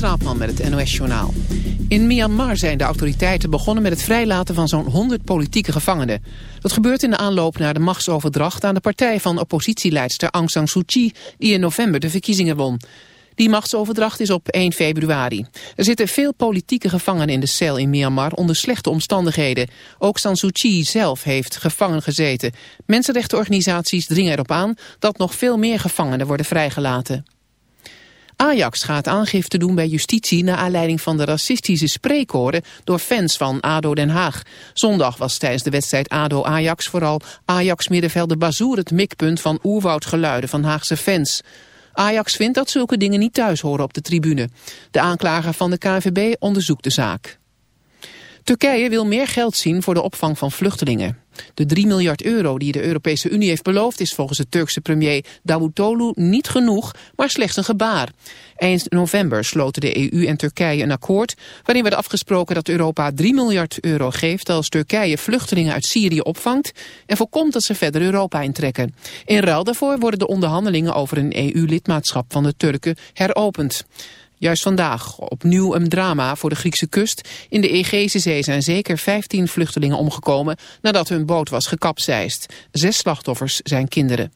Straatman met het NOS-journaal. In Myanmar zijn de autoriteiten begonnen met het vrijlaten van zo'n 100 politieke gevangenen. Dat gebeurt in de aanloop naar de machtsoverdracht aan de partij van oppositieleidster Aung San Suu Kyi, die in november de verkiezingen won. Die machtsoverdracht is op 1 februari. Er zitten veel politieke gevangenen in de cel in Myanmar onder slechte omstandigheden. Ook San Suu Kyi zelf heeft gevangen gezeten. Mensenrechtenorganisaties dringen erop aan dat nog veel meer gevangenen worden vrijgelaten. Ajax gaat aangifte doen bij justitie naar aanleiding van de racistische spreekhoren door fans van ADO Den Haag. Zondag was tijdens de wedstrijd ADO-Ajax vooral Ajax-middenvelder Bazoer het mikpunt van oerwoudgeluiden van Haagse fans. Ajax vindt dat zulke dingen niet thuis horen op de tribune. De aanklager van de KNVB onderzoekt de zaak. Turkije wil meer geld zien voor de opvang van vluchtelingen. De 3 miljard euro die de Europese Unie heeft beloofd... is volgens de Turkse premier Davutoglu niet genoeg, maar slechts een gebaar. Eind november sloten de EU en Turkije een akkoord... waarin werd afgesproken dat Europa 3 miljard euro geeft... als Turkije vluchtelingen uit Syrië opvangt... en voorkomt dat ze verder Europa intrekken. In ruil daarvoor worden de onderhandelingen over een EU-lidmaatschap van de Turken heropend. Juist vandaag opnieuw een drama voor de Griekse kust. In de Egeïsche Zee zijn zeker 15 vluchtelingen omgekomen nadat hun boot was gekapseist. Zes slachtoffers zijn kinderen.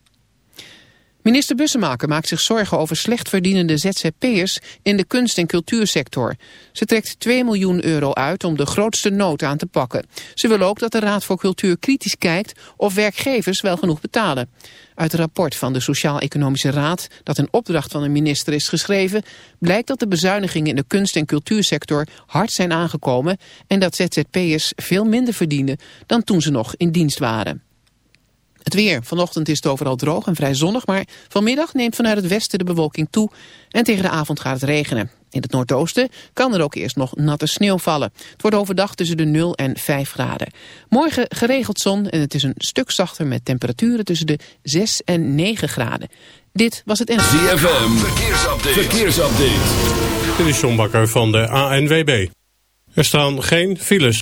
Minister Bussemaker maakt zich zorgen over slecht verdienende ZZP'ers in de kunst- en cultuursector. Ze trekt 2 miljoen euro uit om de grootste nood aan te pakken. Ze wil ook dat de Raad voor Cultuur kritisch kijkt of werkgevers wel genoeg betalen. Uit het rapport van de Sociaal-Economische Raad, dat een opdracht van de minister is geschreven, blijkt dat de bezuinigingen in de kunst- en cultuursector hard zijn aangekomen en dat ZZP'ers veel minder verdienen dan toen ze nog in dienst waren. Het weer. Vanochtend is het overal droog en vrij zonnig, maar vanmiddag neemt vanuit het westen de bewolking toe en tegen de avond gaat het regenen. In het noordoosten kan er ook eerst nog natte sneeuw vallen. Het wordt overdag tussen de 0 en 5 graden. Morgen geregeld zon en het is een stuk zachter met temperaturen tussen de 6 en 9 graden. Dit was het... ZFM. Verkeersupdate. Verkeersupdate. Dit is John Bakker van de ANWB. Er staan geen files.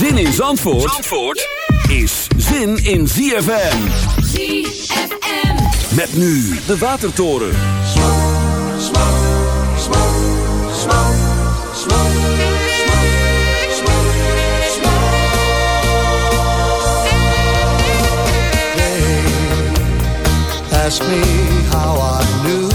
Zin in Zandvoort, Zandvoort is zin in ZFM. ZFM. Met nu de Watertoren. Ask me how I knew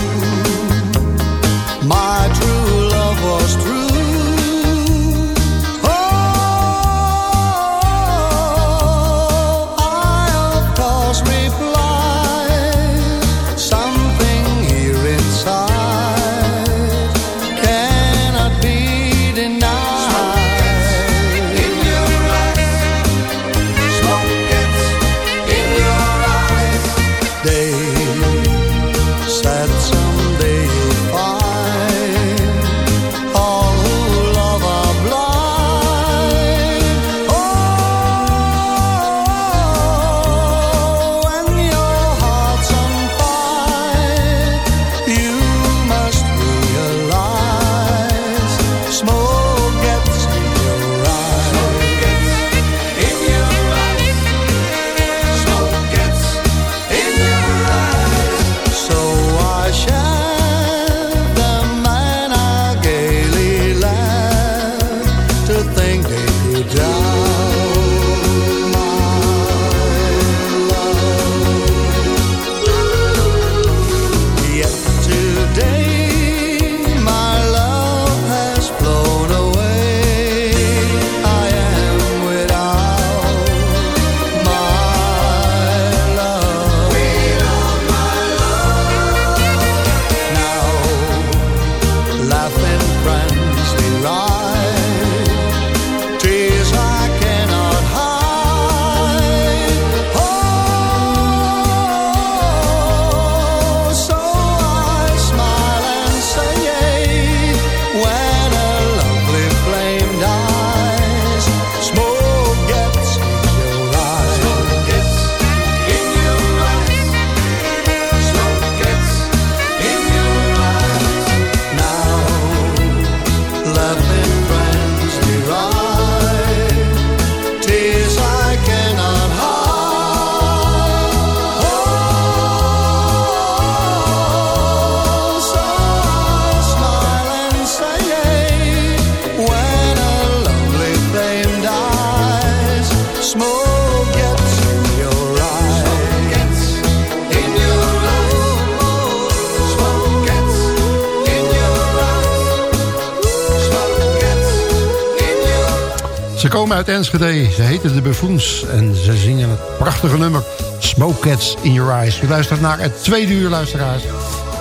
komen uit Enschede, ze heten de Buffoons en ze zingen het prachtige nummer Smoke Cats in Your Eyes. U luistert naar het tweede uur, luisteraars,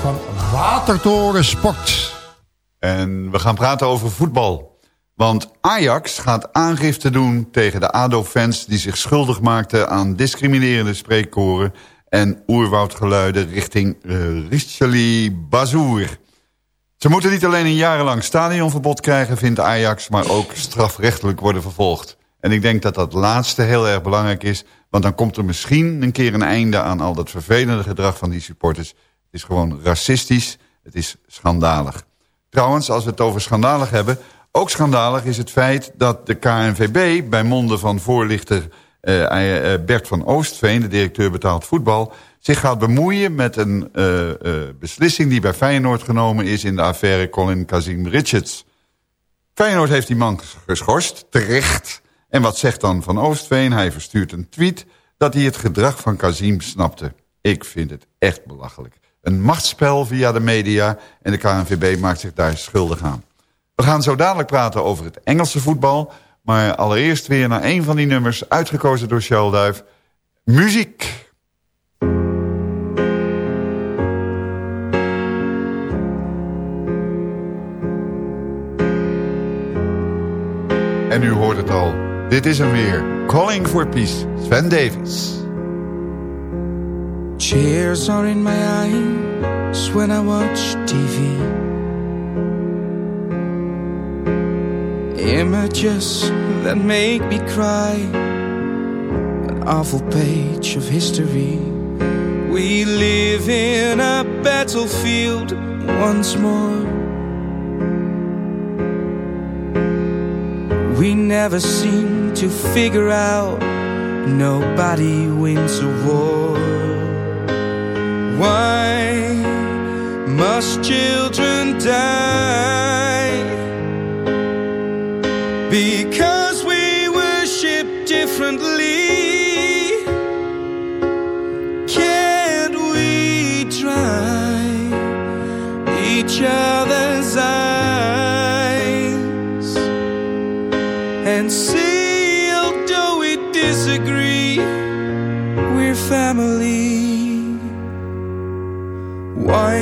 van Watertoren Sport. En we gaan praten over voetbal. Want Ajax gaat aangifte doen tegen de ADO-fans... die zich schuldig maakten aan discriminerende spreekkoren... en oerwoudgeluiden richting uh, Richeli Bazour. Ze moeten niet alleen een jarenlang stadionverbod krijgen, vindt Ajax... maar ook strafrechtelijk worden vervolgd. En ik denk dat dat laatste heel erg belangrijk is... want dan komt er misschien een keer een einde aan al dat vervelende gedrag van die supporters. Het is gewoon racistisch, het is schandalig. Trouwens, als we het over schandalig hebben... ook schandalig is het feit dat de KNVB bij monden van voorlichter... Uh, Bert van Oostveen, de directeur betaald voetbal zich gaat bemoeien met een uh, uh, beslissing die bij Feyenoord genomen is in de affaire Colin Kazim Richards. Feyenoord heeft die man geschorst, terecht. En wat zegt dan Van Oostveen? Hij verstuurt een tweet dat hij het gedrag van Kazim snapte. Ik vind het echt belachelijk. Een machtsspel via de media en de KNVB maakt zich daar schuldig aan. We gaan zo dadelijk praten over het Engelse voetbal... maar allereerst weer naar een van die nummers uitgekozen door Charles Muziek. Hoort het al. Dit is hem weer. Calling for Peace. Sven Davis. Tears are in my eyes when I watch TV. Images that make me cry. An awful page of history. We live in a battlefield once more. We never seem to figure out. Nobody wins a war. Why must children die? Because we worship differently. Can't we try each other's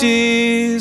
We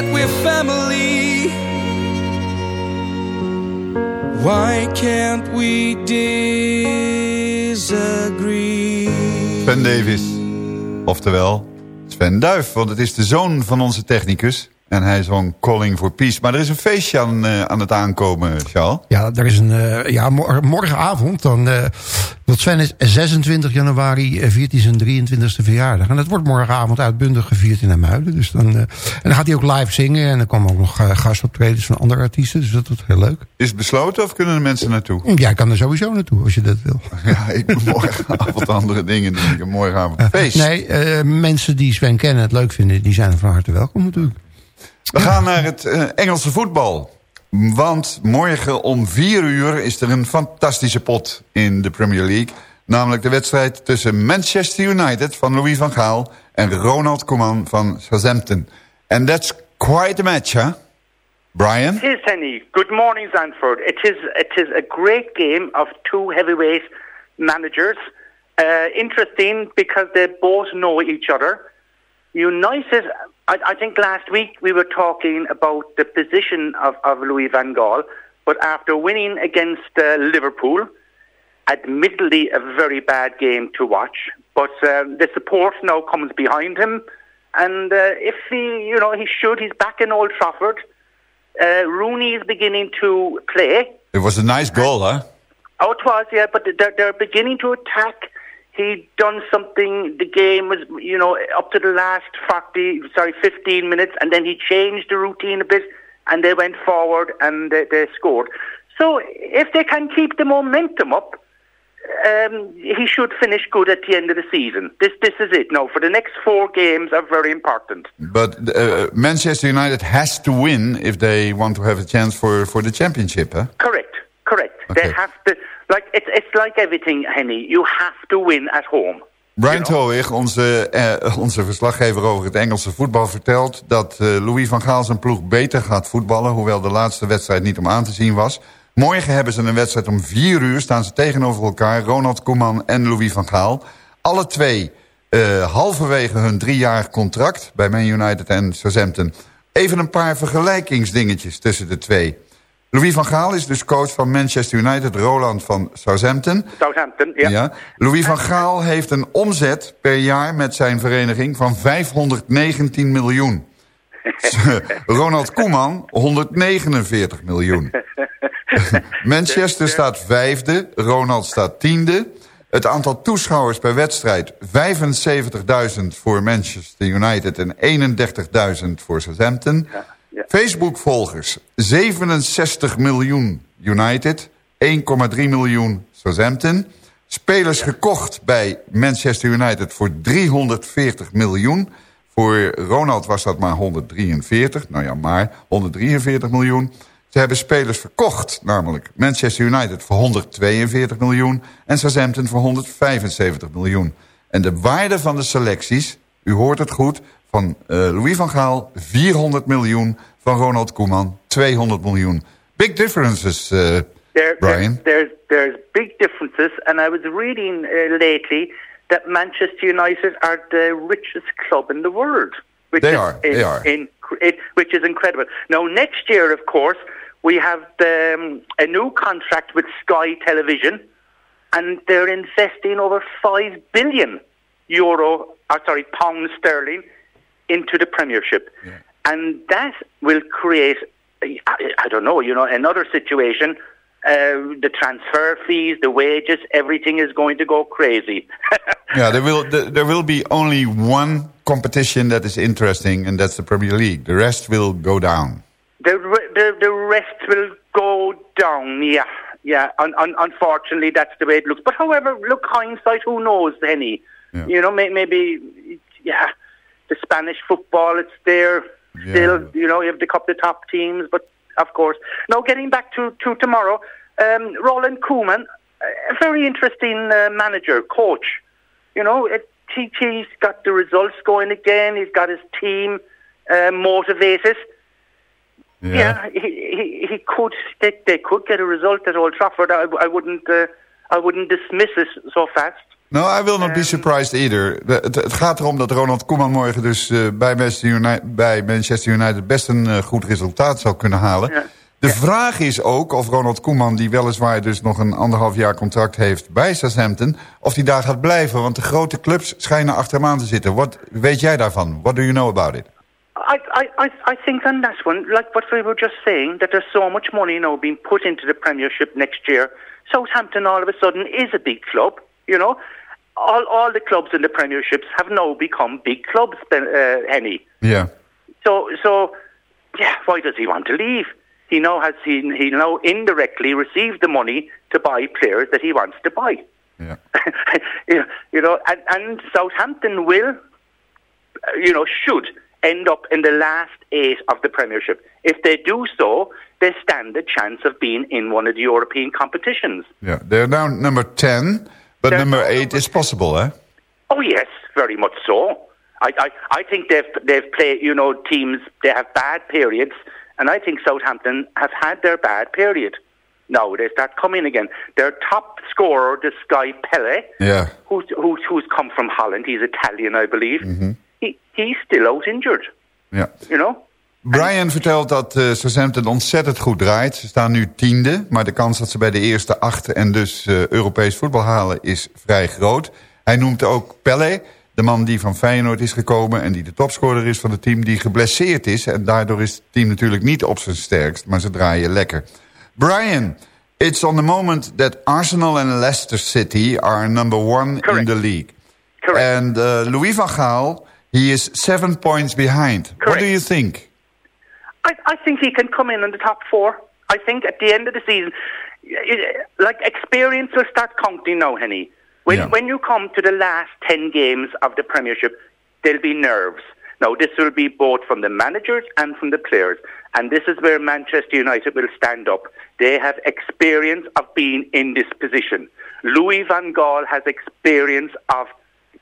that we're family? Why can't we disagree? Sven Davis. Oftewel Sven Duif, want het is de zoon van onze technicus. En hij zong Calling for Peace. Maar er is een feestje aan, eh, aan het aankomen, Charles. Ja, er is een, eh, ja mor- morgenavond, dan, want Sven is 26 januari, eh, viert hij zijn 23e verjaardag. En dat wordt morgenavond uitbundig gevierd in Amuiden. Dus dan, en dan gaat hij ook live zingen en er komen ook nog gastoptredens van andere artiesten. Dus dat wordt heel leuk. Is het besloten of kunnen de mensen naartoe? Jij kan er sowieso naartoe als je dat wil. Ja, ik doe morgenavond andere dingen doen. Ik heb morgenavond feest. Nee, mensen die Sven kennen en het leuk vinden, die zijn van harte welkom natuurlijk. We gaan naar het eh, Engelse voetbal. Want morgen om vier uur is er een fantastische pot in de Premier League. Namelijk de wedstrijd tussen Manchester United van Louis van Gaal... en Ronald Koeman van Southampton. And that's quite a match, huh? Brian? It is, Henny. Good morning, Zanford. It is, it is a great game of two heavyweight managers. Uh, interesting because they both know each other. United, I, I think last week we were talking about the position of, of Louis van Gaal, but after winning against uh, Liverpool, admittedly a very bad game to watch, but um, the support now comes behind him, and uh, if he, you know, he should, he's back in Old Trafford. Uh, Rooney is beginning to play. It was a nice goal, huh? Oh, it was, yeah, but they're, they're beginning to attack. He'd done something, the game was, you know, up to the last 40, sorry, 15 minutes, and then he changed the routine a bit, and they went forward and they, they scored. So if they can keep the momentum up, um, he should finish good at the end of the season. This, this is it. Now, for the next four games are very important. But uh, Manchester United has to win if they want to have a chance for, for the championship, huh? Correct, correct. They have to, like, it's, it's like everything, Henny. You have to win at home. Brian Towig, onze, eh, onze verslaggever over het Engelse voetbal, vertelt dat eh, Louis van Gaal zijn ploeg beter gaat voetballen, hoewel de laatste wedstrijd niet om aan te zien was. Morgen hebben ze een wedstrijd om vier uur, staan ze tegenover elkaar, Ronald Koeman en Louis van Gaal. Alle twee eh, halverwege hun driejarig contract bij Man United en Southampton. Even een paar vergelijkingsdingetjes tussen de twee. Louis van Gaal is dus coach van Manchester United, Roland van Southampton. Southampton, ja. Ja. Louis van Gaal heeft een omzet per jaar met zijn vereniging van 519 miljoen. Ronald Koeman 149 miljoen. Manchester staat vijfde, Ronald staat tiende. Het aantal toeschouwers per wedstrijd 75.000 voor Manchester United en 31.000 voor Southampton. Facebook-volgers 67 miljoen United, 1,3 miljoen Southampton. Spelers gekocht bij Manchester United voor 340 miljoen. Voor Ronald was dat maar 143. Nou ja, maar 143 miljoen. Ze hebben spelers verkocht, namelijk Manchester United voor 142 miljoen... en Southampton voor 175 miljoen. En de waarde van de selecties, u hoort het goed... van eh, Louis van Gaal 400 miljoen, van Ronald Koeman 200 miljoen. Big differences, uh, There, Brian. There's, there's, there's big differences, and I was reading uh, lately that Manchester United are the richest club in the world. Which They is are, in- they are. in- it, which is incredible. Now, next year, of course, we have the, um, a new contract with Sky Television, and they're investing over 5 billion euro, uh, sorry, pound sterling into the Premiership. And that will create, I, I don't know, you know, another situation. Uh, the transfer fees, the wages, everything is going to go crazy. Yeah, there will th- there will be only one competition that is interesting, and that's the Premier League. The rest will go down. The, the the rest will go down. Yeah, yeah. Un- un- unfortunately, that's the way it looks. But however, look, hindsight, who knows, Henny? Yeah. You know, may- maybe, yeah, the Spanish football, it's there still. You know, you have the couple of top teams, but of course. Now, getting back to to tomorrow, um, Roland Koeman, a very interesting uh, manager, coach. You know, it, he, he's got the results going again. He's got his team uh, motivated. Yeah, he, he, he could. They, they could get a result at Old Trafford. I, I wouldn't. Uh, I wouldn't dismiss it so fast. No, I will not be surprised either. Het, het gaat erom dat Ronald Koeman morgen dus eh, bij, Manchester United, bij Manchester United best een eh, goed resultaat zou kunnen halen. De vraag is ook of Ronald Koeman, die weliswaar dus nog een anderhalf jaar contract heeft bij Southampton, of hij daar gaat blijven. Want de grote clubs schijnen achter hem aan te zitten. Wat weet jij daarvan? What do you know about it? I, I, I, I think on that one, like what we were just saying, that there's so much money now being put into the Premiership next year. Southampton all of a sudden is a big club, you know. All, all the clubs in the Premierships have now become big clubs, Ben- uh, Henny. Ja. So, so, yeah, why does he want to leave? He now has he, he now indirectly received the money to buy players that he wants to buy. Yeah. you know, and, and Southampton will, uh, you know, should end up in the last eight of the Premiership. If they do so, they stand a chance of being in one of the European competitions. Yeah, they're now number 10, but number 8 is possible, eh? Oh yes, very much so. I, I, I think they've they've played. You know, teams they have bad periods, and I think Southampton have had their bad period. Now they start coming again. Their top scorer, this guy Pele, Ja. who's who's who's come from Holland. He's Italian, I believe. He he's still out injured. ja. You know. Brian vertelt dat eh Southampton ontzettend goed draait. Ze staan nu tiende, maar de kans dat ze bij de eerste acht... en dus eh, Europees voetbal halen is vrij groot. Hij noemt ook Pelle, de man die van Feyenoord is gekomen... en die de topscorer is van het team, die geblesseerd is. En daardoor is het team natuurlijk niet op zijn sterkst, maar ze draaien lekker. Brian, it's on the moment that Arsenal and Leicester City are number one in the league. Correct. And uh, Louis van Gaal, he is seven points behind. What do you think? I, I think he can come in in the top four. I think at the end of the season, it- like experience will start counting now, Henny. When Yeah. when you come to the last ten games of the Premiership, there'll be nerves. Now this will be both from the managers and from the players, and this is where Manchester United will stand up. They have experience of being in this position. Louis van Gaal has experience of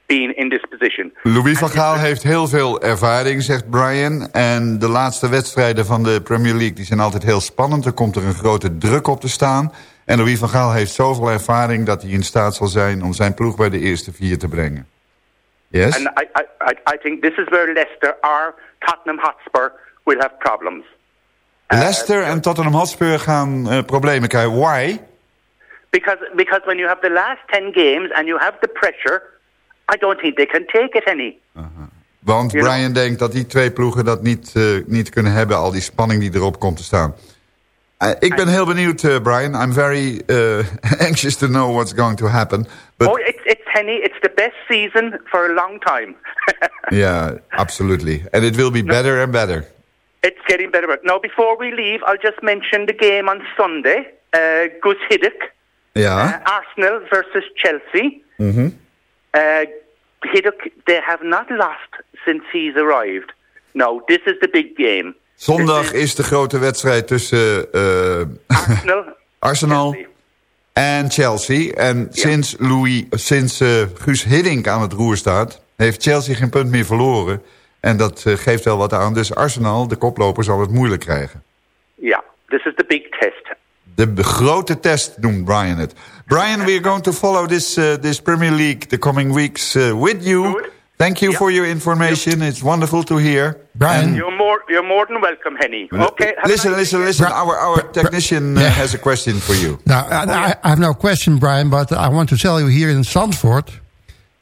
being in this position. Louis van Gaal heeft heel veel ervaring, zegt Brian. En de laatste wedstrijden van de Premier League die zijn altijd heel spannend. Er komt er een grote druk op te staan. En Louis van Gaal heeft zoveel ervaring dat hij in staat zal zijn... om zijn ploeg bij de eerste vier te brengen. Yes? And I, I, I- I think this is where Leicester or Tottenham Hotspur will have problems. Leicester en Tottenham Hotspur gaan eh, problemen krijgen. Why? Because because when you have the last ten games and you have the pressure, I don't think they can take it any. Want You know- Brian denkt dat die twee ploegen dat niet, eh, niet kunnen hebben... al die spanning die erop komt te staan. Eh, ik ben heel benieuwd, eh, Brian. I'm very eh, anxious to know what's going to happen. But oh, it's it's Henny. It's the best season for a long time. yeah, absolutely. And it will be better and better. it's getting better. Now, before we leave, I'll just mention the game on Sunday. Uh, Gus Hiddink, Ja. Arsenal versus Chelsea. Mhm. Uh, Hiddink, they have not lost since he's arrived. Now, this is the big game. Zondag is de grote wedstrijd tussen eh, Arsenal Arsenal en Chelsea. En sinds, Louis, sinds eh, Guus Hiddink aan het roer staat... heeft Chelsea geen punt meer verloren. En dat eh, geeft wel wat aan. Dus Arsenal, de koploper, zal het moeilijk krijgen. Yeah, this is the big test. De grote test noemt Brian het. Brian, we are going to follow this, uh, this Premier League the coming weeks uh, with you. Thank you for your information. It's wonderful to hear. Brian. You're more you're more than welcome, Henny. Okay. Listen, nice listen, listen. Our, our technician uh, has a question for you. Now, I, I have no question, Brian, but I want to tell you here in Zandvoort,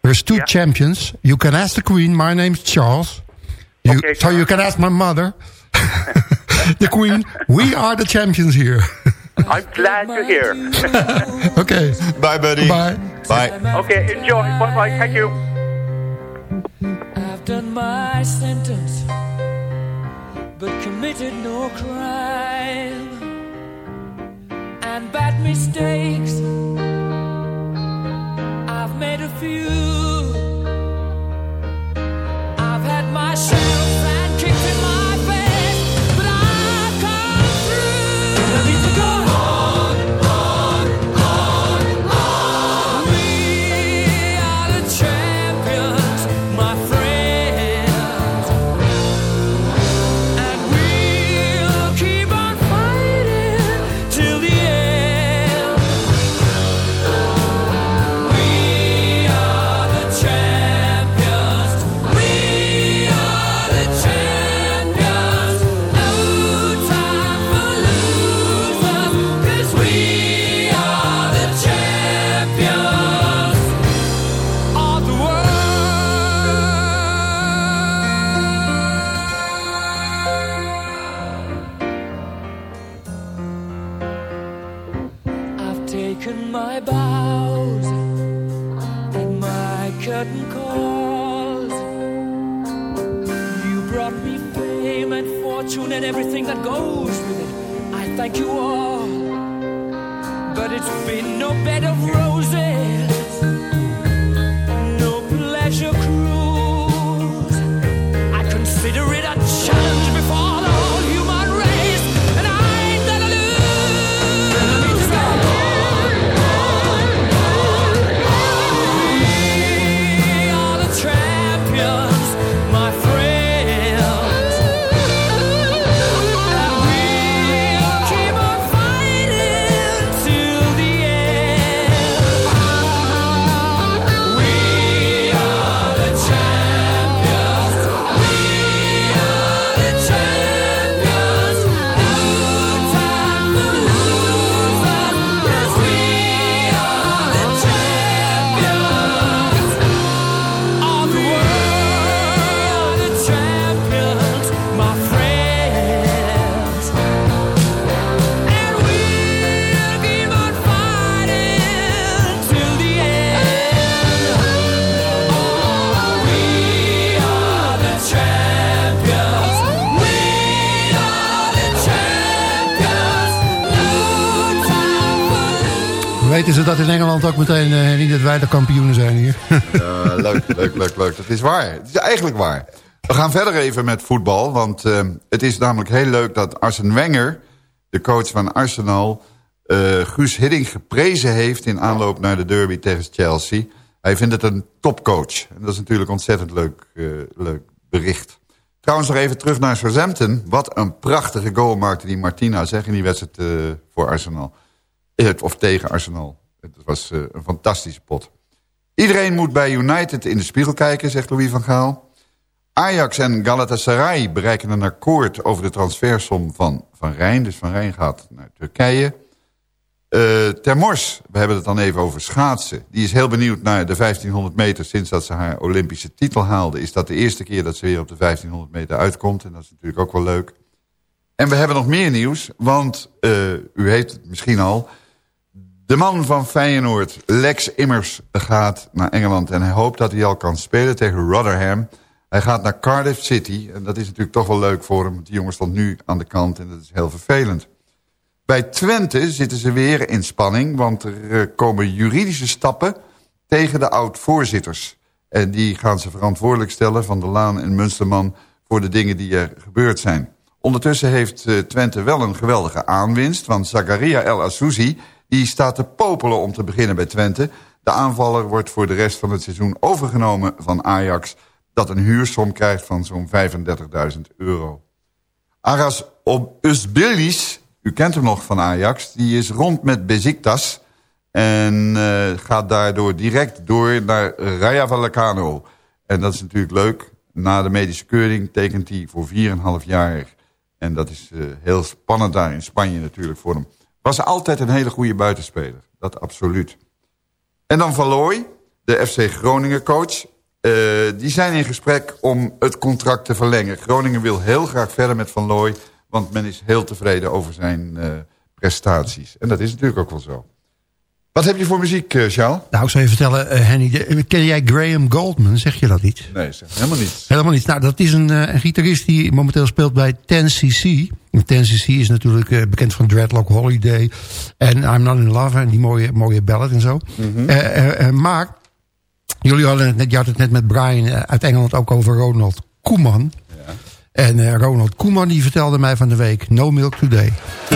there's two champions. You can ask the Queen. My name's Charles. You, Okay, so you can ask my mother, the Queen. We are the champions here. I'm glad you're here. okay. Bye, buddy. Bye. Bye. okay, enjoy. Bye bye. Thank you. I've done my sentence, but committed no crime. And bad mistakes, I've made a few. I've had my shells Thank you all, but it's been no bed of roses, Engeland ook meteen eh, niet dat wij de kampioenen zijn hier? Leuk, leuk, leuk, leuk. Dat is waar. Het is eigenlijk waar. We gaan verder even met voetbal. Want eh, het is namelijk heel leuk dat Arsene Wenger... de coach van Arsenal... eh, Guus Hiddink geprezen heeft in aanloop naar de derby tegen Chelsea. Hij vindt het een topcoach. En dat is natuurlijk ontzettend leuk, eh, leuk bericht. Trouwens nog even terug naar Southampton. Wat een prachtige goal maakte die Martina zeg, in die wedstrijd voor Arsenal. Of tegen Arsenal. Het was eh, een fantastische pot. Iedereen moet bij United in de spiegel kijken, zegt Louis van Gaal. Ajax en Galatasaray bereiken een akkoord over de transfersom van Van Rijn. Dus Van Rijn gaat naar Turkije. Eh Termors, we hebben het dan even over schaatsen. Die is heel benieuwd naar de 1500 meter sinds dat ze haar Olympische titel haalde. Is dat de eerste keer dat ze weer op de 1500 meter uitkomt. En dat is natuurlijk ook wel leuk. En we hebben nog meer nieuws, want eh, u heeft het misschien al... De man van Feyenoord, Lex Immers, gaat naar Engeland... en hij hoopt dat hij al kan spelen tegen Rotherham. Hij gaat naar Cardiff City en dat is natuurlijk toch wel leuk voor hem... want die jongen stond nu aan de kant en dat is heel vervelend. Bij Twente zitten ze weer in spanning... want er eh, komen juridische stappen tegen de oud-voorzitters. En die gaan ze verantwoordelijk stellen van de Laan en Munsterman... voor de dingen die er gebeurd zijn. Ondertussen heeft eh, Twente wel een geweldige aanwinst... want Zakaria El Assouzi die staat te popelen om te beginnen bij Twente. De aanvaller wordt voor de rest van het seizoen overgenomen van Ajax... dat een huursom krijgt van zo'n 35.000 euro. Aras Özbilis, u kent hem nog van Ajax... die is rond met Besiktas en eh, gaat daardoor direct door naar Raja Vallecano. En dat is natuurlijk leuk. Na de medische keuring tekent hij voor 4,5 jaar. En dat is eh, heel spannend daar in Spanje natuurlijk voor hem. Was altijd een hele goede buitenspeler. Dat absoluut. En dan Van Looy, de FC Groningen coach. Eh, die zijn in gesprek om het contract te verlengen. Groningen wil heel graag verder met Van Looy. Want men is heel tevreden over zijn eh, prestaties. En dat is natuurlijk ook wel zo. Wat heb je voor muziek, Charles? Nou, ik zou je vertellen, Henny, ken jij Graham Goldman? Zeg je dat niet? Nee, zeg helemaal niet. Helemaal niet. Nou, dat is een, een gitarist die momenteel speelt bij 10cc. En 10cc is natuurlijk eh, bekend van Dreadlock Holiday en I'm Not In Love en die mooie, mooie ballad en zo. Mhm. Eh, eh, maar, jullie hadden het net, je had het net met Brian uit Engeland ook over Ronald Koeman. En eh, Ronald Koeman die vertelde mij van de week, no milk today.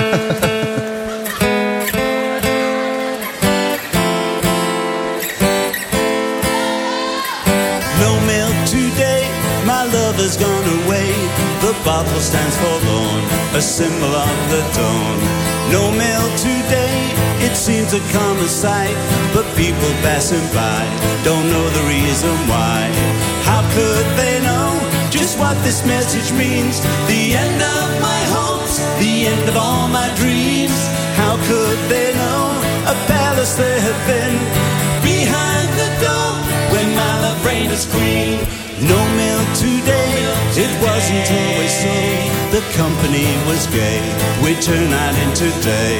No milk today, my lover's gone away. Bottle stands forlorn, a symbol of the dawn. No mail today, it seems a common sight. But people passing by don't know the reason why. How could they know just what this message means? The end of my hopes, the end of all my dreams. How could they know a palace there had been behind the door when my love reigned as queen? No mail today, it wasn't always so. The company was gay. We turn out into day.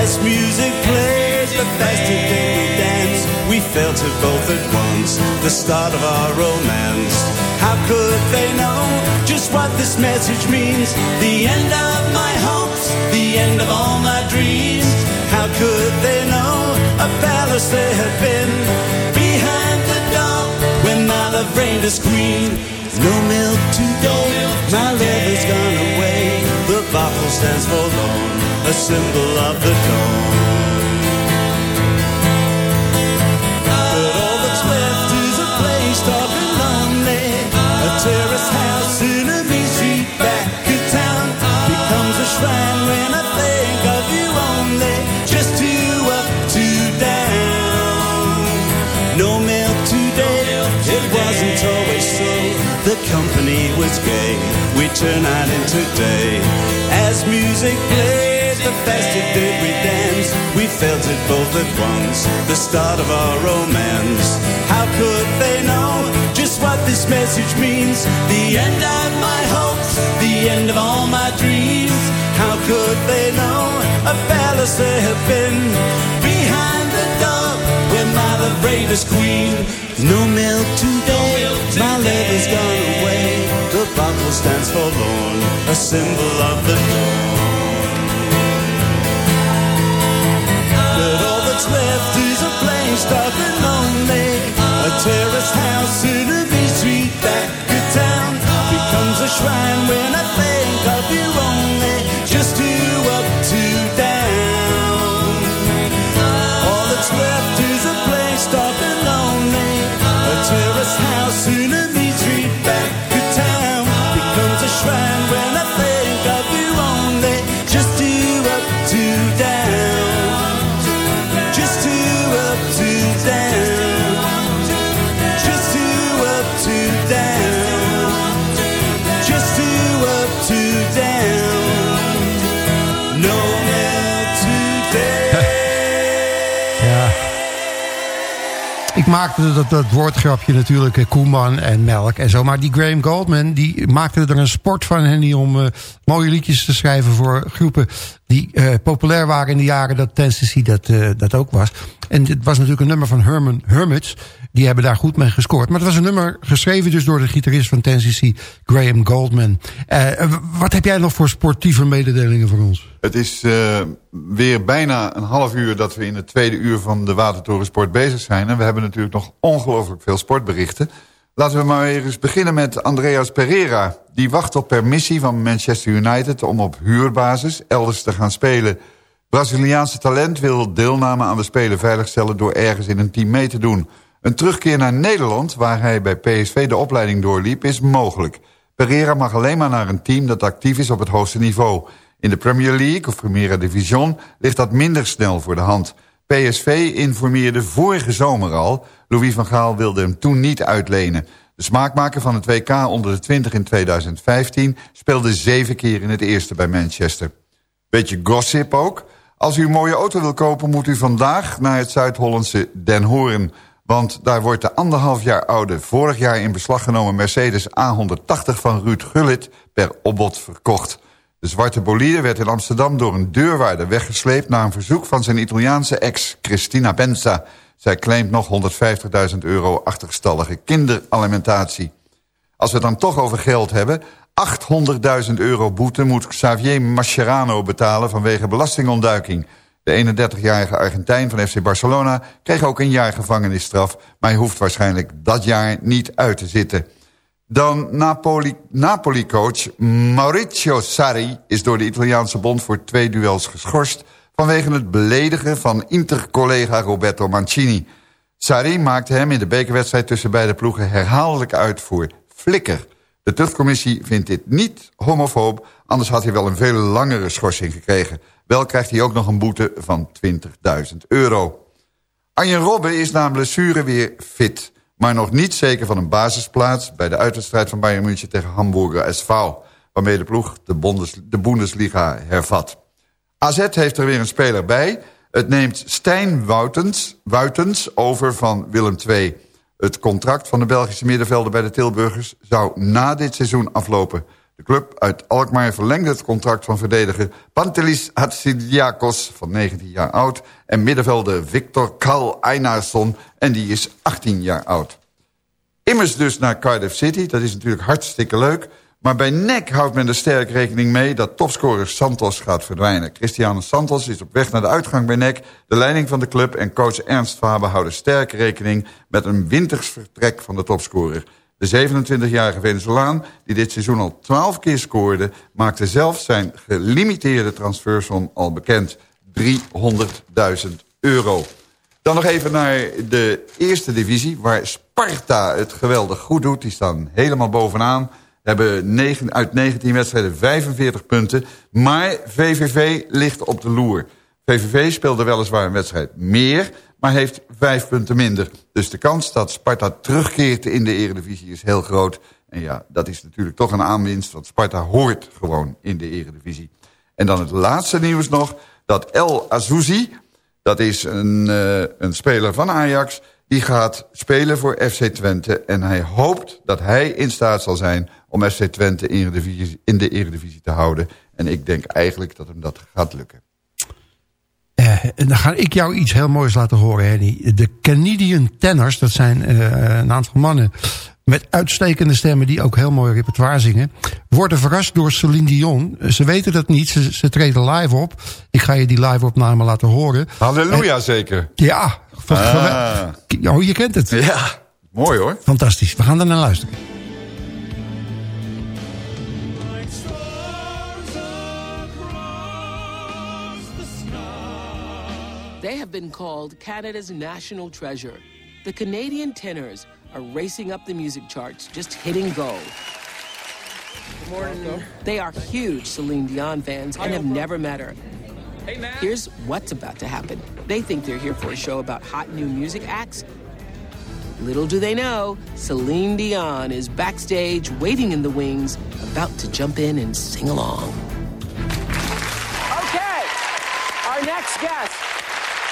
As music plays, the faster day we dance. We felt it both at once. The start of our romance. How could they know just what this message means? The end of my hopes, the end of all my dreams. How could they know a palace they had been behind the door when my love reigned as queen? No milk today, my love has gone away. The bottle stands forlorn, a symbol of the dawn. But all that's left is a place dark and lonely, a terrace house in a street back of town becomes a shrine gay, we turn night into day. As music played, the faster did we dance. We felt it both at once, the start of our romance. How could they know just what this message means? The end of my hopes, the end of all my dreams. How could they know a palace they have been behind the door when my love reigned as queen? No milk today, my love has gone away. The bottle stands forlorn, a symbol of the dawn. But all that's left is a place dark and lonely. A terrace house in a main street back of town becomes a shrine when I think maakte dat, dat woordgrapje natuurlijk, eh, Koeman en Melk en zo. Maar die Graham Goldman, die maakte er een sport van, Henny... om eh, mooie liedjes te schrijven voor groepen die eh, populair waren in de jaren dat Tennessee dat, dat ook was. En het was natuurlijk een nummer van Herman Hermits. Die hebben daar goed mee gescoord. Maar het was een nummer geschreven dus door de gitarist van Tennessee, Graham Goldman. Eh, eh, wat heb jij nog voor sportieve mededelingen voor ons? Het is eh, weer bijna een half uur dat we in het tweede uur van de Watertorensport bezig zijn. En we hebben natuurlijk nog ongelooflijk veel sportberichten. Laten we maar eens beginnen met Andreas Pereira. Die wacht op permissie van Manchester United om op huurbasis elders te gaan spelen. Braziliaanse talent wil deelname aan de Spelen veiligstellen door ergens in een team mee te doen. Een terugkeer naar Nederland, waar hij bij PSV de opleiding doorliep, is mogelijk. Pereira mag alleen maar naar een team dat actief is op het hoogste niveau. In de Premier League of Primera Division ligt dat minder snel voor de hand. PSV informeerde vorige zomer al. Louis van Gaal wilde hem toen niet uitlenen. De smaakmaker van het WK onder de 20 in 2015 speelde zeven keer in het eerste bij Manchester. Beetje gossip ook. Als u een mooie auto wil kopen moet u vandaag naar het Zuid-Hollandse Den Hoorn. Want daar wordt de anderhalf jaar oude, vorig jaar in beslag genomen Mercedes A180 van Ruud Gullit per opbod verkocht. De zwarte bolide werd in Amsterdam door een deurwaarder weggesleept... na een verzoek van zijn Italiaanse ex, Christina Benza. Zij claimt nog 150.000 euro achterstallige kinderalimentatie. Als we het dan toch over geld hebben... 800.000 euro boete moet Xavier Mascherano betalen vanwege belastingontduiking. De 31-jarige Argentijn van FC Barcelona kreeg ook een jaar gevangenisstraf... maar hij hoeft waarschijnlijk dat jaar niet uit te zitten. Dan Napoli- Napoli-coach Maurizio Sarri is door de Italiaanse bond voor twee duels geschorst... vanwege het beledigen van Inter-collega Roberto Mancini. Sarri maakte hem in de bekerwedstrijd tussen beide ploegen herhaaldelijk uit voor flikker. De tuchtcommissie vindt dit niet homofoob, anders had hij wel een veel langere schorsing gekregen. Wel krijgt hij ook nog een boete van 20.000 euro. Arjen Robben is na een blessure weer fit... maar nog niet zeker van een basisplaats... bij de uitwedstrijd van Bayern München tegen Hamburger SV... waarmee de ploeg de, Bundes, de Bundesliga hervat. AZ heeft er weer een speler bij. Het neemt Stijn Woutens, Wuitens over van Willem II. Het contract van de Belgische middenvelder bij de Tilburgers zou na dit seizoen aflopen. De club uit Alkmaar verlengde het contract van verdediger Pantelis Hatsidiakos van 19 jaar oud... en middenvelder Victor Karl Einarsson en die is 18 jaar oud. Immers dus naar Cardiff City, dat is natuurlijk hartstikke leuk... maar bij NEC houdt men er sterk rekening mee dat topscorer Santos gaat verdwijnen. Cristiano Santos is op weg naar de uitgang bij NEC. De leiding van de club en coach Ernst Faber houden sterk rekening... met een wintersvertrek van de topscorer. De 27-jarige Venezolaan, die dit seizoen al 12 keer scoorde... maakte zelf zijn gelimiteerde transfersom al bekend. 300.000 euro. Dan nog even naar de eerste divisie... waar Sparta het geweldig goed doet. Die staan helemaal bovenaan. Hebben negen, uit 19 wedstrijden 45 punten. Maar VVV ligt op de loer. VVV speelde weliswaar een wedstrijd meer... maar heeft vijf punten minder. Dus de kans dat Sparta terugkeert in de eredivisie is heel groot. En ja, dat is natuurlijk toch een aanwinst... want Sparta hoort gewoon in de eredivisie. En dan het laatste nieuws nog... dat El Azouzi, dat is een, uh, een speler van Ajax... die gaat spelen voor FC Twente. En hij hoopt dat hij in staat zal zijn om FC Twente in de, eredivisie, in de eredivisie te houden. En ik denk eigenlijk dat hem dat gaat lukken. Uh, en dan ga ik jou iets heel moois laten horen, Henny. De Canadian Tenners, dat zijn uh, een aantal mannen met uitstekende stemmen... die ook heel mooi repertoire zingen... worden verrast door Celine Dion. Ze weten dat niet, ze, ze treden live op. Ik ga je die live-opname laten horen. Halleluja, en, zeker? Ja. Ah. Oh, je kent het. Ja, mooi hoor. Fantastisch. We gaan er naar luisteren. They have been called Canada's national treasure. The Canadian tenors are racing up the music charts, just hitting go. Good morning. They are huge Celine Dion fans and have never met her. Hey, man. Here's what's about to happen. They think they're here for a show about hot new music acts. Little do they know, Celine Dion is backstage waiting in the wings, about to jump in and sing along. Okay, our next guest.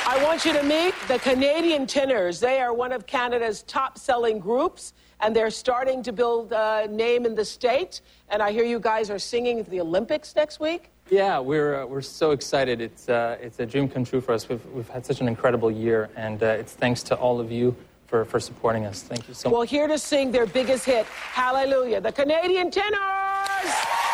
I want you to meet the Canadian Tenors. They are one of Canada's top selling groups, and they're starting to build a name in the state. And I hear you guys are singing at the Olympics next week. Yeah, we're, uh, we're so excited. It's, uh, it's a dream come true for us. We've, we've had such an incredible year, and uh, it's thanks to all of you for, for supporting us. Thank you so much. Well, here to sing their biggest hit, Hallelujah, the Canadian Tenors!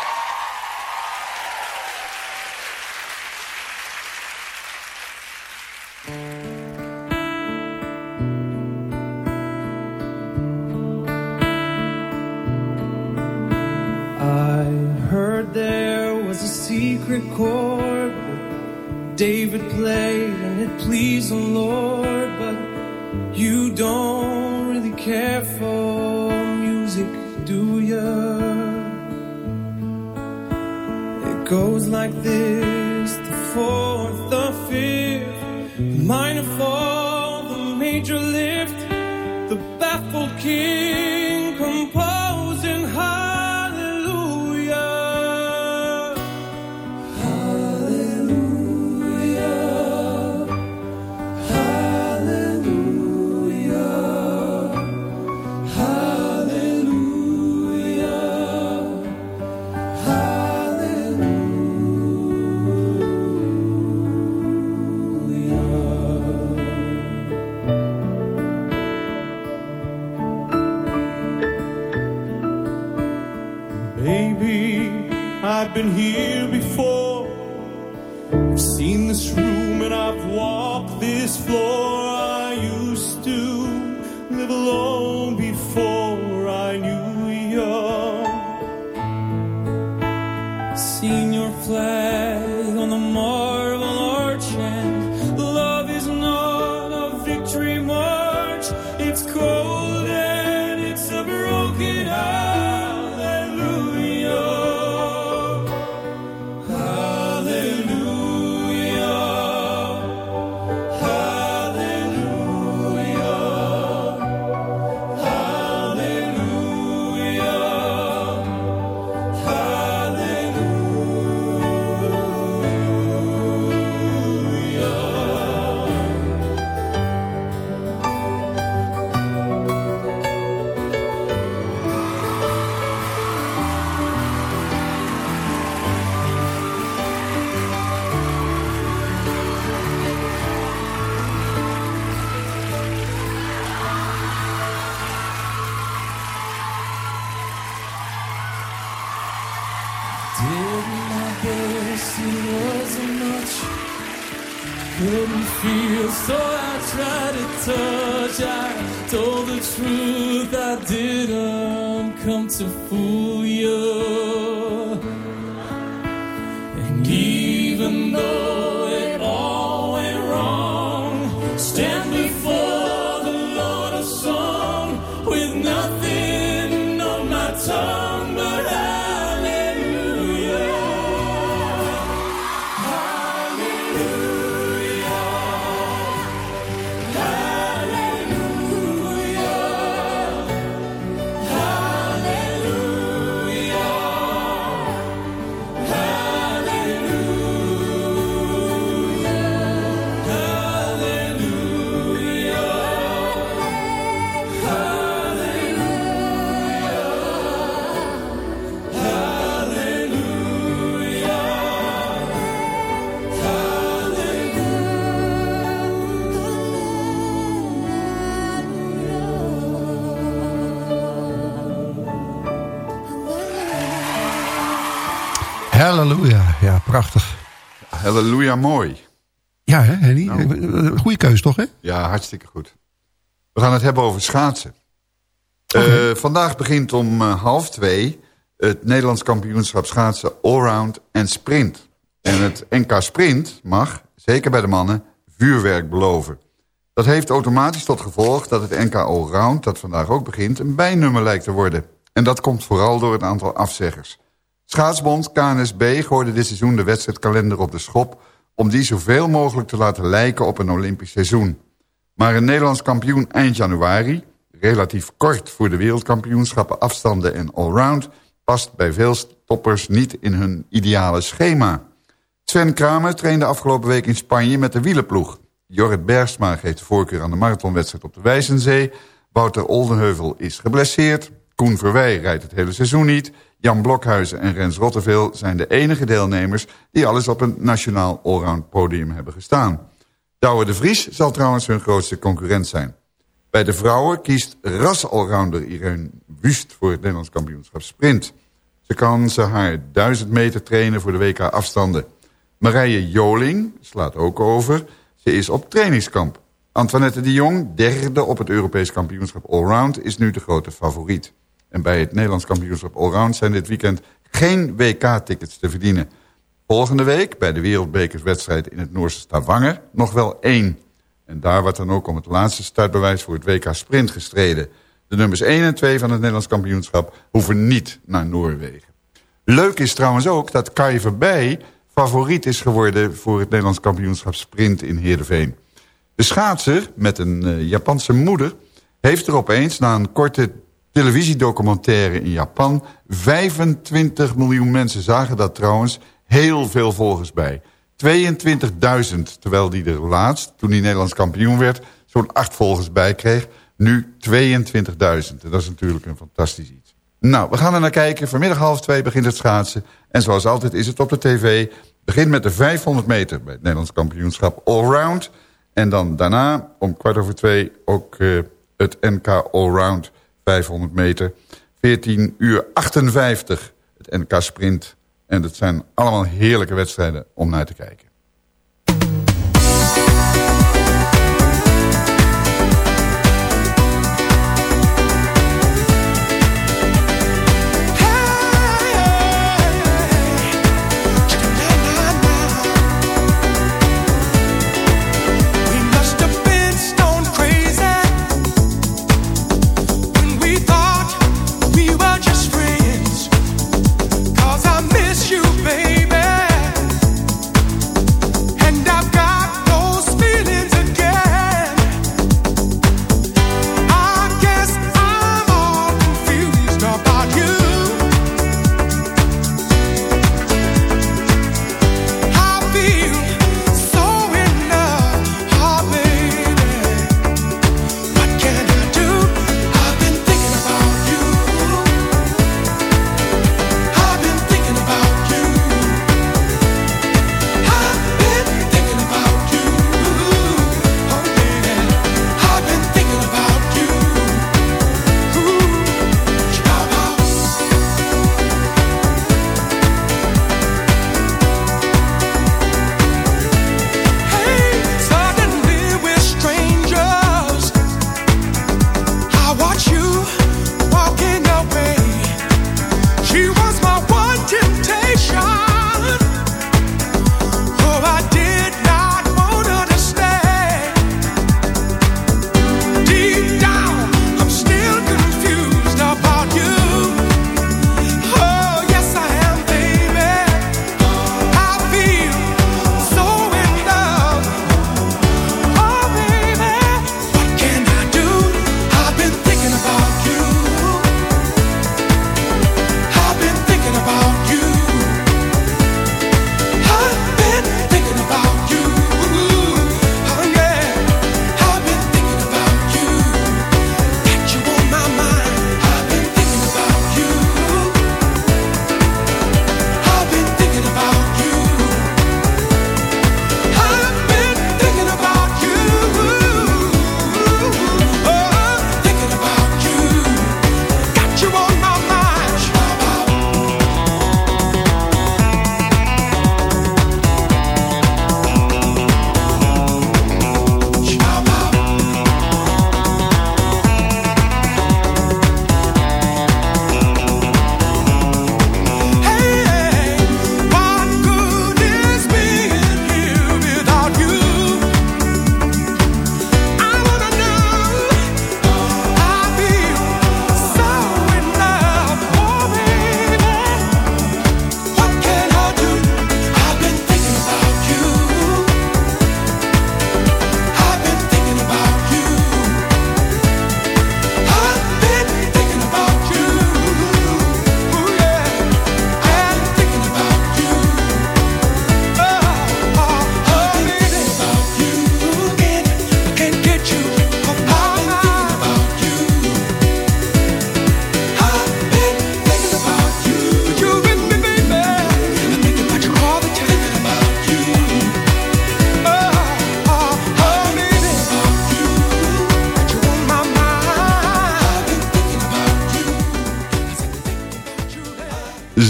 Secret chord that David played and it pleased the Lord, but you don't really care for music, do ya? It goes like this the fourth, the fifth, the minor fall, the major lift, the baffled king been here before. I've seen this room and I've walked this floor. Halleluja. Ja, prachtig. Halleluja, mooi. Ja, hè, Henny? Goeie keus, toch, hè? Ja, hartstikke goed. We gaan het hebben over schaatsen. Eh, vandaag begint om eh, half twee het Nederlands kampioenschap schaatsen allround en sprint. En het NK Sprint mag, zeker bij de mannen, vuurwerk beloven. Dat heeft automatisch tot gevolg dat het NK Allround, dat vandaag ook begint, een bijnummer lijkt te worden. En dat komt vooral door het aantal afzeggers. Schaatsbond KNSB gooide dit seizoen de wedstrijdkalender op de schop... om die zoveel mogelijk te laten lijken op een Olympisch seizoen. Maar een Nederlands kampioen eind januari, relatief kort voor de wereldkampioenschappen afstanden en allround, past bij veel toppers niet in hun ideale schema. Sven Kramer trainde afgelopen week in Spanje met de wielenploeg. Jorrit Bergsma geeft de voorkeur aan de marathonwedstrijd op de Wijzenzee. Wouter Oldenheuvel is geblesseerd. Koen Verwij rijdt het hele seizoen niet. Jan Blokhuizen en Rens Rotteveel zijn de enige deelnemers... die alles op een nationaal allround podium hebben gestaan. Douwe de Vries zal trouwens hun grootste concurrent zijn. Bij de vrouwen kiest ras-allrounder Irene Wust voor het Nederlands kampioenschap sprint. Ze kan ze haar 1000 meter trainen voor de WK afstanden. Marije Joling slaat ook over. Ze is op trainingskamp. Antoinette de Jong, derde op het Europees kampioenschap Allround... is nu de grote favoriet. En bij het Nederlands kampioenschap Allround zijn dit weekend geen WK-tickets te verdienen. Volgende week bij de wereldbekerswedstrijd in het Noorse Stavanger nog wel één. En daar wordt dan ook om het laatste startbewijs voor het WK Sprint gestreden. De nummers 1 en 2 van het Nederlands kampioenschap hoeven niet naar Noorwegen. Leuk is trouwens ook dat Kai Verbij favoriet is geworden voor het Nederlands kampioenschap Sprint in Heerenveen. De schaatser met een uh, Japanse moeder heeft er opeens na een korte televisiedocumentaire in Japan... 25 miljoen mensen zagen dat trouwens heel veel volgers bij. 22.000, terwijl die er laatst, toen hij Nederlands kampioen werd... zo'n 8 volgers bij kreeg. Nu 22.000. Dat is natuurlijk een fantastisch iets. Nou, we gaan er naar kijken. Vanmiddag half twee begint het schaatsen. En zoals altijd is het op de tv. Begint met de 500 meter bij het Nederlands kampioenschap Allround. En dan daarna, om kwart over twee, ook uh, het NK Allround 500 meter. 14 uur 58 het NK Sprint. En dat zijn allemaal heerlijke wedstrijden om naar te kijken.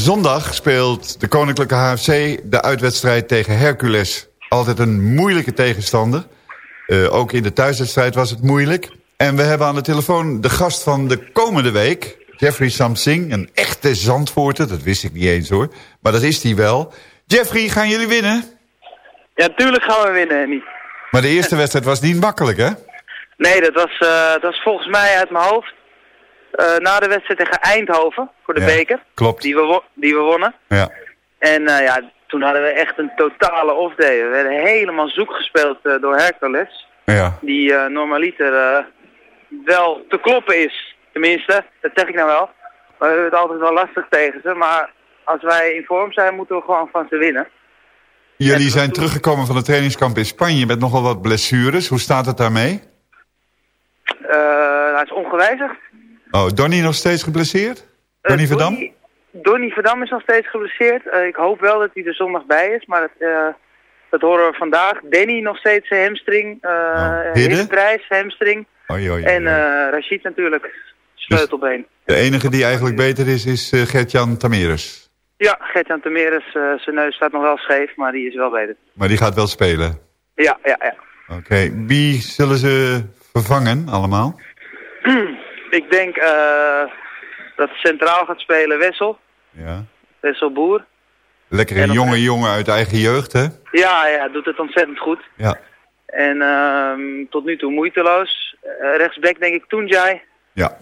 Zondag speelt de Koninklijke HFC de uitwedstrijd tegen Hercules. Altijd een moeilijke tegenstander. Eh, ook in de thuiswedstrijd was het moeilijk. En we hebben aan de telefoon de gast van de komende week... Jeffrey Samsing, een echte Zandvoorter. Dat wist ik niet eens hoor. Maar dat is hij wel. Jeffrey, gaan jullie winnen? Ja, tuurlijk gaan we winnen, Henny. Maar de eerste wedstrijd was niet makkelijk, hè? Nee, dat was, eh, dat was volgens mij uit mijn hoofd. Eh, na de wedstrijd tegen Eindhoven voor de Ja, beker. klopt. Die we, die we wonnen. Ja. En eh, ja, toen hadden we echt een totale off-day. We werden helemaal zoek gespeeld eh, door Hercules. Ja. Die normaliter wel te kloppen is. Tenminste, dat zeg ik nou wel. Maar we hebben het altijd wel lastig tegen ze. Maar als wij in vorm zijn, moeten we gewoon van ze winnen. Jullie zijn teruggekomen van het trainingskamp in Spanje met nogal wat blessures. Hoe staat het daarmee? Hij is ongewijzigd. Oh, Donny nog steeds geblesseerd? Donny Eh, Verdam? Donny- Donny Verdam is nog steeds geblesseerd. Eh, ik hoop wel dat hij er zondag bij is, maar dat, eh, dat horen we vandaag. Danny nog steeds zijn hamstring. eh Oh, Prijs, hamstring. Oei, oei, En Rashid natuurlijk, sleutelbeen. De enige die eigenlijk beter is, is Gert-Jan Tameres. Ja, Gert-Jan Temeres, eh, zijn neus staat nog wel scheef, maar die is wel beter. Maar die gaat wel spelen. Ja, ja, ja. Oké, wie zullen ze vervangen allemaal? ik denk eh, dat centraal gaat spelen Wessel. Ja. Wessel Boer. Lekker En een nog- jonge jongen uit eigen jeugd, hè? Ja, ja, doet het ontzettend goed. Ja. En ehm, tot nu toe moeiteloos. Eh, rechtsback denk ik Toenjai. Ja.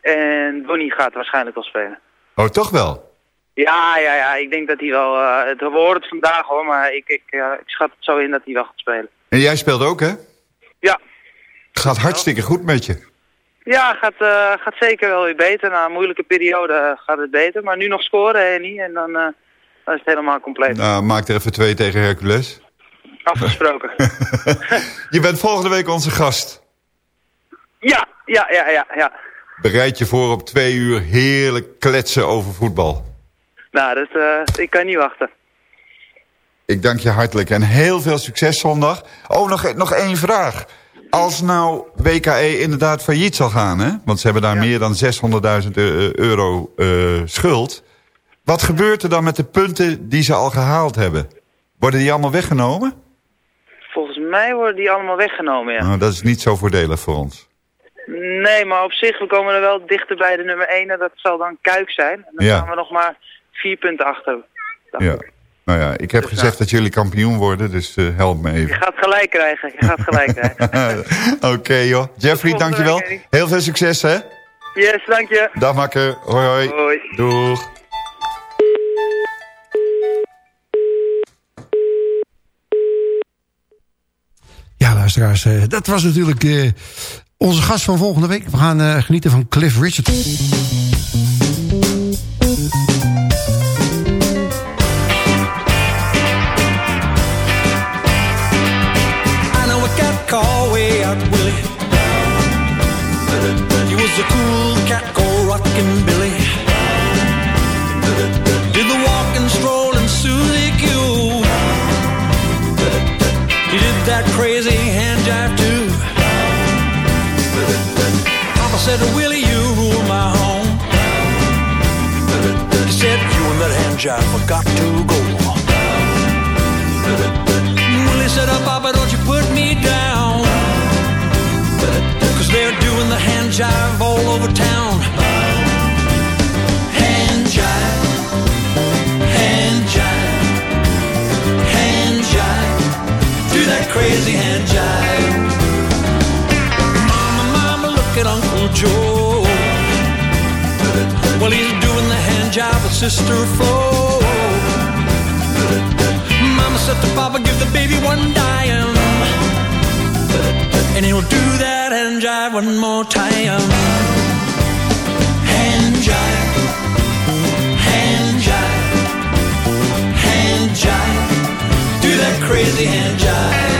En Donny gaat waarschijnlijk wel spelen. Oh, toch wel? Ja, ja, ja. Ik denk dat hij wel... eh het, we horen het vandaag hoor, maar ik, ik, ik schat het zo in dat hij wel gaat spelen. En jij speelt ook, hè? Ja. Gaat hartstikke goed met je. Ja, gaat, eh, gaat zeker wel weer beter. Na een moeilijke periode eh, gaat het beter. Maar nu nog scoren, Henny. En dan, eh, dan is het helemaal compleet. Nou, maak er even twee tegen Hercules. Afgesproken. Je bent volgende week onze gast. ja, ja, ja, ja, ja. Bereid je voor op twee uur heerlijk kletsen over voetbal. Nou, dat, ik kan niet wachten. Ik dank je hartelijk en heel veel succes zondag. Oh, nog, nog één vraag. Als nou WKE inderdaad failliet zal gaan, hè? want ze hebben daar meer dan 600.000 eu- euro eh, schuld. Wat gebeurt er dan met de punten die ze al gehaald hebben? Worden die allemaal weggenomen? Volgens mij worden die allemaal weggenomen, ja. Nou, dat is niet zo voordelig voor ons. Nee, maar op zich, we komen er wel dichter bij de nummer 1 en dat zal dan Kuik zijn. En dan Ja. staan we nog maar vier punten achter. Ja. Nou ja, ik heb gezegd dat jullie kampioen worden, dus eh, help me Je even. gaat gelijk krijgen, je gaat gelijk krijgen. Oké joh. Jeffrey, dankjewel. week. Heel veel succes hè. Yes, dank je. Dag makker. Hoi hoi. Hoi. Doeg. Ja, luisteraars, eh, dat was natuurlijk eh, onze gast van volgende week. We gaan eh, genieten van Cliff Richard. A cool cat called Rockin' Billy. Did the walk and stroll and Susie Q. He did that crazy hand jive too. Papa said, Willie, you rule my home. He said, you and that hand jive forgot to go. Willie said, oh, Papa, don't you put me down. Cause they're doing the hand jive over town. Hand jive, hand jive, hand jive. Do that crazy hand jive. Mama, mama, look at Uncle Joe. Well, he's doing the hand jive with Sister Flo. Do that hand jive one more time. Hand jive, hand jive, hand jive. Do that crazy hand jive.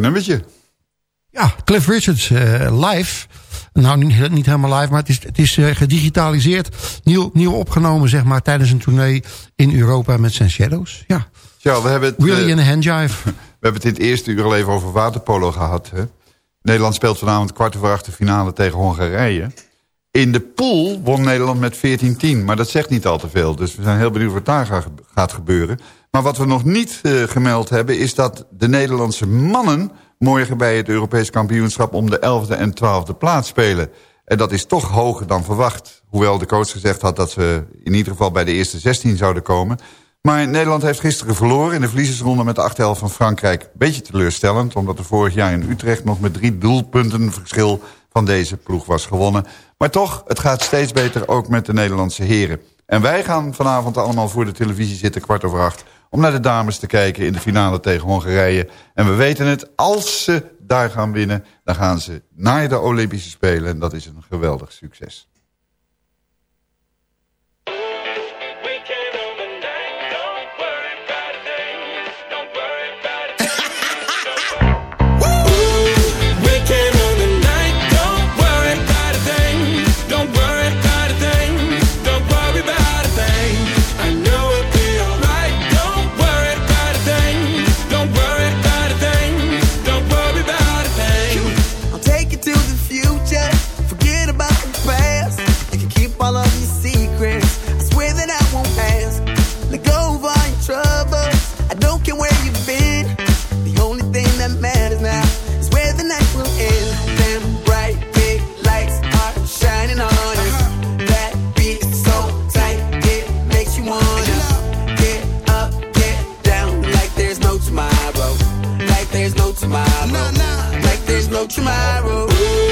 Lekker nummertje. Ja, Cliff Richards eh, live. Nou, niet, niet helemaal live, maar het is, het is eh, gedigitaliseerd. Nieuw, nieuw opgenomen, zeg maar, tijdens een tournee in Europa met zijn Shadows. Ja, Ja, we hebben het, eh, in a handjive. we hebben het in het eerste uur al even over waterpolo gehad. Hè? Nederland speelt vanavond kwart over acht de finale tegen Hongarije. In de pool won Nederland met 14-10, maar dat zegt niet al te veel. Dus we zijn heel benieuwd wat daar ga- gaat gebeuren. Maar wat we nog niet eh, gemeld hebben... is dat de Nederlandse mannen morgen bij het Europees kampioenschap... om de 11e en 12e plaats spelen. En dat is toch hoger dan verwacht. Hoewel de coach gezegd had dat ze in ieder geval bij de eerste 16 zouden komen. Maar Nederland heeft gisteren verloren in de verliezersronde met de 8-11 van Frankrijk. Beetje teleurstellend, omdat er vorig jaar in Utrecht nog met drie doelpunten verschil van deze ploeg was gewonnen. Maar toch, het gaat steeds beter ook met de Nederlandse heren. En wij gaan vanavond allemaal voor de televisie zitten, kwart over acht... om naar de dames te kijken in de finale tegen Hongarije. En we weten het, als ze daar gaan winnen... dan gaan ze naar de Olympische Spelen. En dat is een geweldig succes. Tomorrow.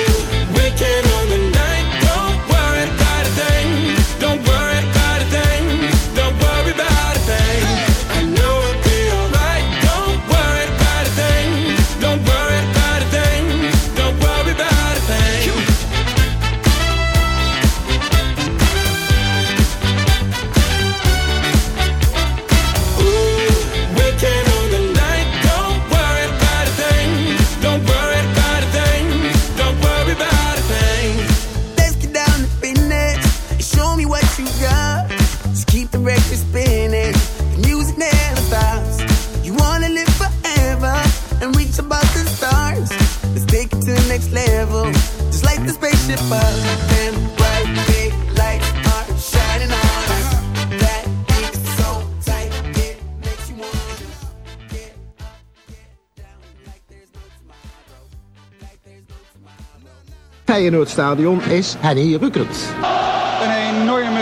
Feyenoordstadion is Henny Rukert.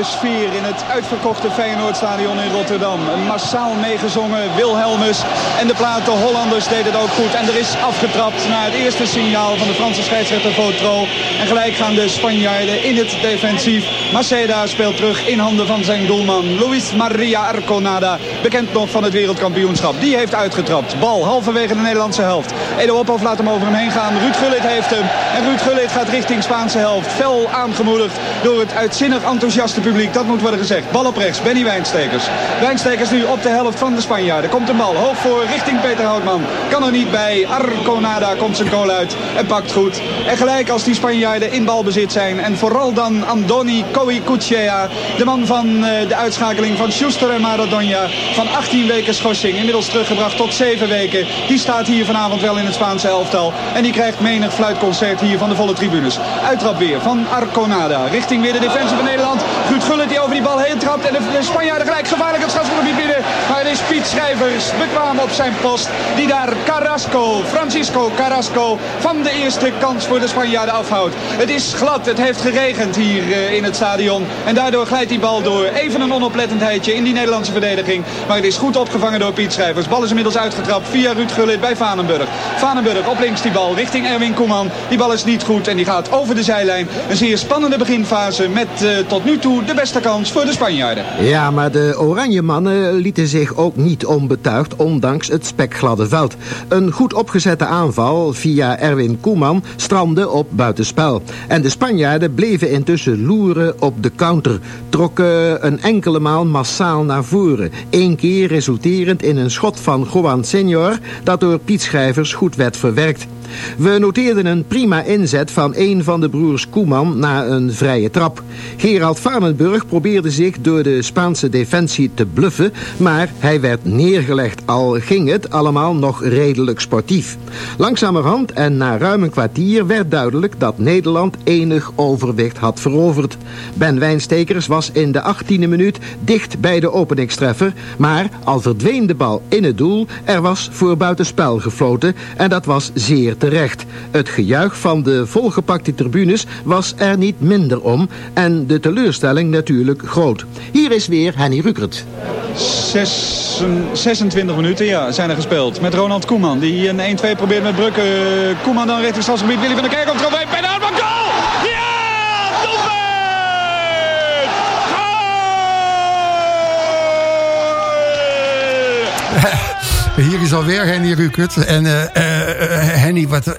Sfeer in het uitverkochte Feyenoordstadion in Rotterdam. Massaal meegezongen Wilhelmus. En de platen Hollanders deden het ook goed. En er is afgetrapt na het eerste signaal van de Franse scheidsrechter Votro. En gelijk gaan de Spanjaarden in het defensief. Maceda speelt terug in handen van zijn doelman Luis Maria Arconada. Bekend nog van het wereldkampioenschap. Die heeft uitgetrapt. Bal halverwege de Nederlandse helft. Edo Ophoff laat hem over hem heen gaan. Ruud Gullit heeft hem. En Ruud Gullit gaat richting Spaanse helft. Fel aangemoedigd door het uitzinnig enthousiaste publiek. Dat moet worden gezegd. Bal op rechts. Benny Wijnstekers. Wijnstekers nu op de helft van de Spanjaarden. Komt een bal hoog voor richting Peter Houtman. Kan er niet bij. Arconada komt zijn goal uit. En pakt goed. En gelijk als die Spanjaarden in balbezit zijn. En vooral dan Andoni Coicuchea. De man van eh, de uitschakeling van Schuster en Maradona. Van 18 weken schorsing. Inmiddels teruggebracht tot 7 weken. Die staat hier vanavond wel in het Spaanse elftal. En die krijgt menig fluitconcert hier van de volle tribunes. Uittrap weer van Arconada. Richting weer de defensie van Nederland. Gullit die over die bal heen trapt. En de, de Spanjaarden gelijk gevaarlijk het strafgebied binnen. Maar het is Piet Schrijvers bekwaam op zijn post. Die daar Carrasco, Francisco Carrasco, van de eerste kans voor de Spanjaarden afhoudt. Het is glad, het heeft geregend hier eh, in het stadion. En daardoor glijdt die bal door. Even een onoplettendheidje in die Nederlandse verdediging. Maar het is goed opgevangen door Piet Schrijvers. Bal is inmiddels uitgetrapt via Ruud Gullit bij Vanenburg. Vanenburg op links die bal richting Erwin Koeman. Die bal is niet goed en die gaat over de zijlijn. Een zeer spannende beginfase met eh, tot nu toe de beste kans voor de Spanjaarden. Ja, maar de oranje mannen lieten zich ook niet onbetuigd, ondanks het spekgladde veld. Een goed opgezette aanval via Erwin Koeman strandde op buitenspel. En de Spanjaarden bleven intussen loeren op de counter. Trokken een enkele maal massaal naar voren. Eén keer resulterend in een schot van Juan Senior... dat door Piet Schrijvers goed werd verwerkt. We noteerden een prima inzet van een van de broers Koeman na een vrije trap. Gerald Vanenburg probeerde zich door de Spaanse defensie te bluffen, maar hij werd neergelegd, al ging het allemaal nog redelijk sportief. Langzamerhand en na ruim een kwartier werd duidelijk dat Nederland enig overwicht had veroverd. Ben Wijnstekers was in de 18e minuut dicht bij de openingstreffer, maar al verdween de bal in het doel, er was voor buitenspel gefloten en dat was zeer terecht. Het gejuich van de volgepakte tribunes was er niet minder om en de teleurstelling natuurlijk groot. Hier is weer Henny Rukert. Zes- 26 minuten ja, zijn er gespeeld. Met Ronald Koeman. Die een 1-2 probeert met Brukke. Koeman dan richting stadsgebied. Willy van der Kerkhoff trap bij de aanval. Goal! Ja! Doelpunt! Hier is alweer Henny Rukert. En eh, eh, eh, Henny, wat,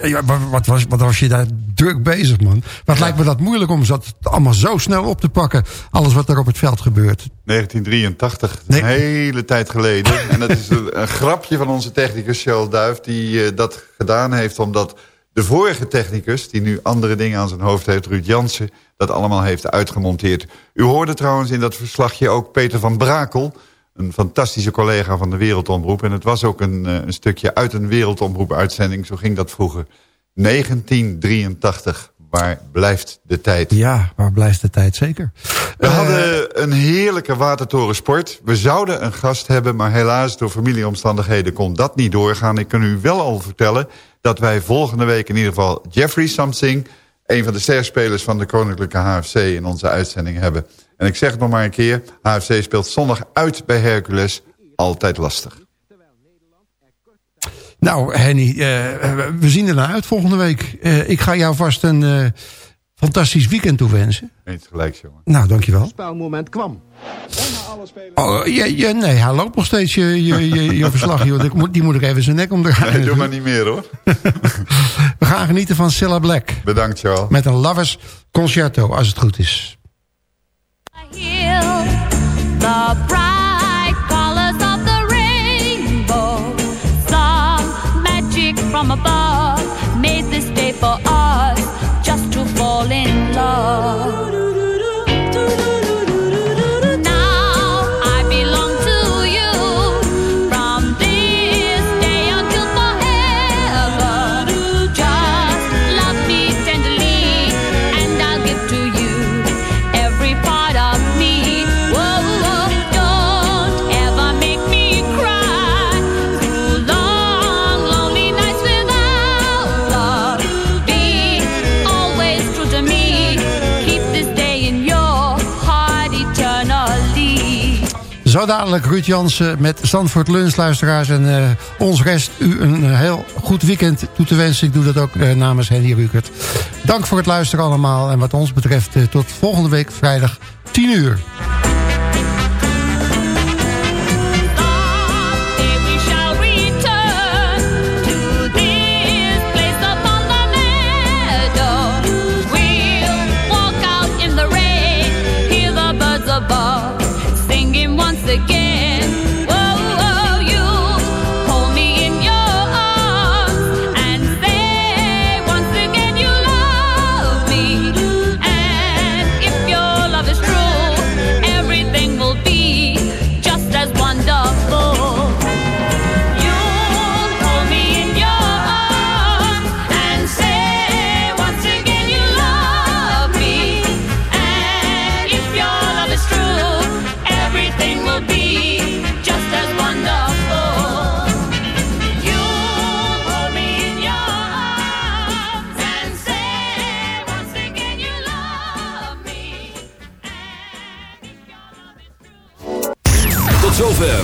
wat, was, wat was je daar druk bezig, man? Wat lijkt me dat moeilijk om dat allemaal zo snel op te pakken. Alles wat er op het veld gebeurt. 1983, een hele tijd geleden. en dat is een, een grapje van onze technicus Charles Duif... die dat gedaan heeft omdat de vorige technicus... die nu andere dingen aan zijn hoofd heeft, Ruud Jansen... dat allemaal heeft uitgemonteerd. U hoorde trouwens in dat verslagje ook Peter van Brakel... een fantastische collega van de Wereldomroep. En het was ook een, eh, een stukje uit een Wereldomroep-uitzending. Zo ging dat vroeger. 1983, waar blijft de tijd? Ja, waar blijft de tijd zeker? We hadden een heerlijke watertorensport. We zouden een gast hebben, maar helaas door familieomstandigheden kon dat niet doorgaan. Ik kan u wel al vertellen dat wij volgende week in ieder geval Jeffrey Somsing... een van de sterspelers van de Koninklijke HFC in onze uitzending hebben. En ik zeg het nog maar een keer, HFC speelt zondag uit bij Hercules. Altijd lastig. Nou, Henny, eh, we zien er naar uit volgende week. Eh, ik ga jou vast een eh, fantastisch weekend toewensen. Eens gelijk, jongen. Nou, dankjewel. Het spelmoment kwam. Oh, ja, ja, nee, hij loopt nog steeds je, je, je, je verslag. Joh. Die moet ik even zijn nek omdraaien. Nee, doe maar niet meer hoor. We gaan genieten van Cilla Black. Bedankt, Charles. Met een Lovers Concerto, als het goed is. From above dadelijk Ruud Jansen met Zandvoort Lunch, luisteraars. En eh, ons rest u een eh, heel goed weekend toe te wensen. Ik doe dat ook eh, namens Henny Rukert. Dank voor het luisteren allemaal. En wat ons betreft tot volgende week vrijdag 10 uur.